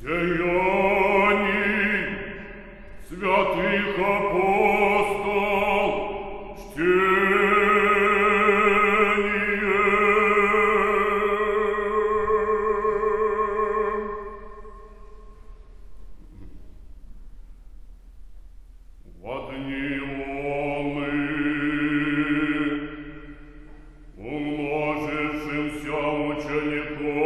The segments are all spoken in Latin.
деяний святых апостол чтение. В одни умы умножившимся учеником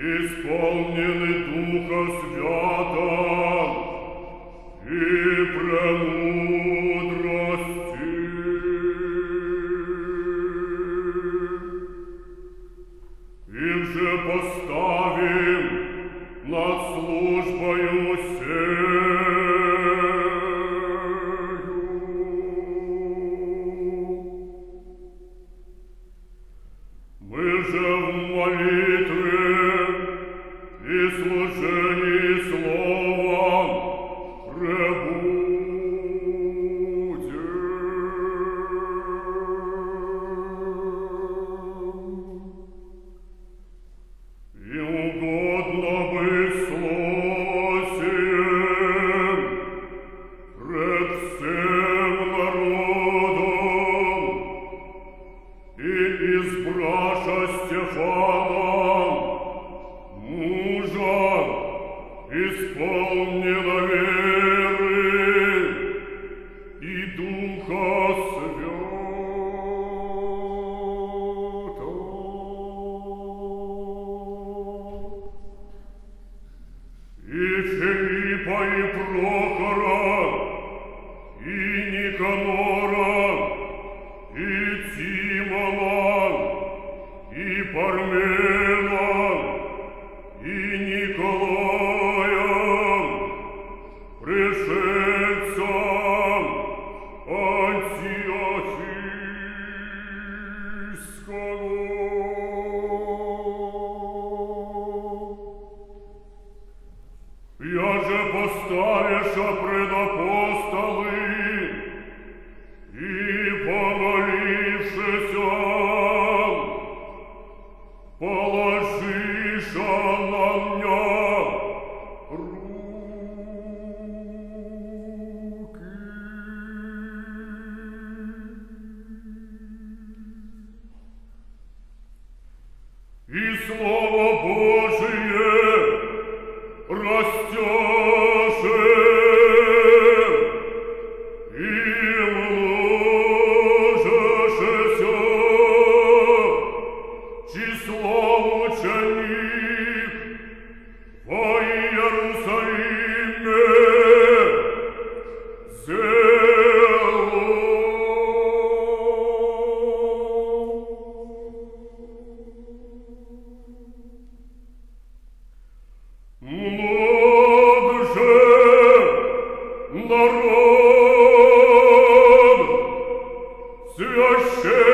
исполнены Духа Святого, His Я же поставишь пред апостоли. І crochet.